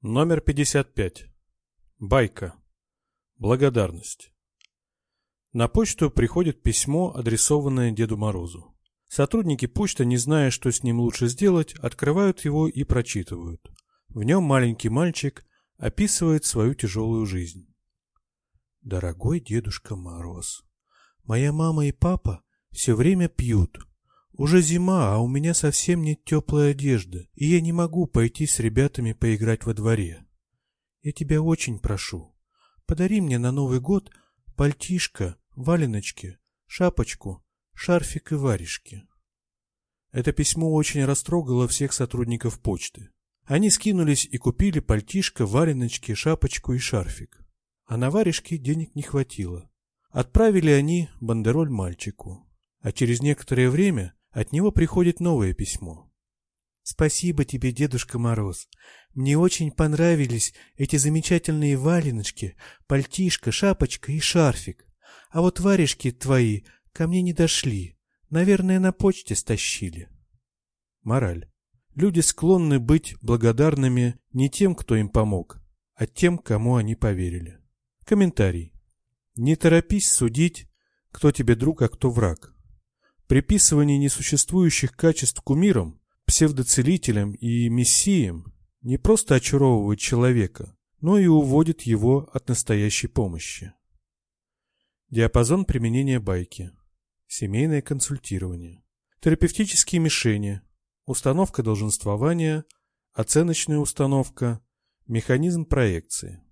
Номер 55. Байка. Благодарность. На почту приходит письмо, адресованное Деду Морозу. Сотрудники почты, не зная, что с ним лучше сделать, открывают его и прочитывают. В нем маленький мальчик описывает свою тяжелую жизнь. «Дорогой Дедушка Мороз, моя мама и папа все время пьют. Уже зима, а у меня совсем нет теплой одежды, и я не могу пойти с ребятами поиграть во дворе. Я тебя очень прошу, подари мне на Новый год пальтишко, валеночки, шапочку, шарфик и варежки. Это письмо очень растрогало всех сотрудников почты. Они скинулись и купили пальтишко, валеночки, шапочку и шарфик. А на варежки денег не хватило. Отправили они бандероль мальчику. А через некоторое время от него приходит новое письмо. «Спасибо тебе, Дедушка Мороз. Мне очень понравились эти замечательные валеночки, пальтишко, шапочка и шарфик. А вот варежки твои ко мне не дошли. Наверное, на почте стащили». Мораль. Люди склонны быть благодарными не тем, кто им помог, а тем, кому они поверили. Комментарий. Не торопись судить, кто тебе друг, а кто враг. Приписывание несуществующих качеств кумирам, псевдоцелителям и мессиям не просто очаровывает человека, но и уводит его от настоящей помощи. Диапазон применения байки. Семейное консультирование. Терапевтические мишени. Установка долженствования. Оценочная установка. Механизм проекции.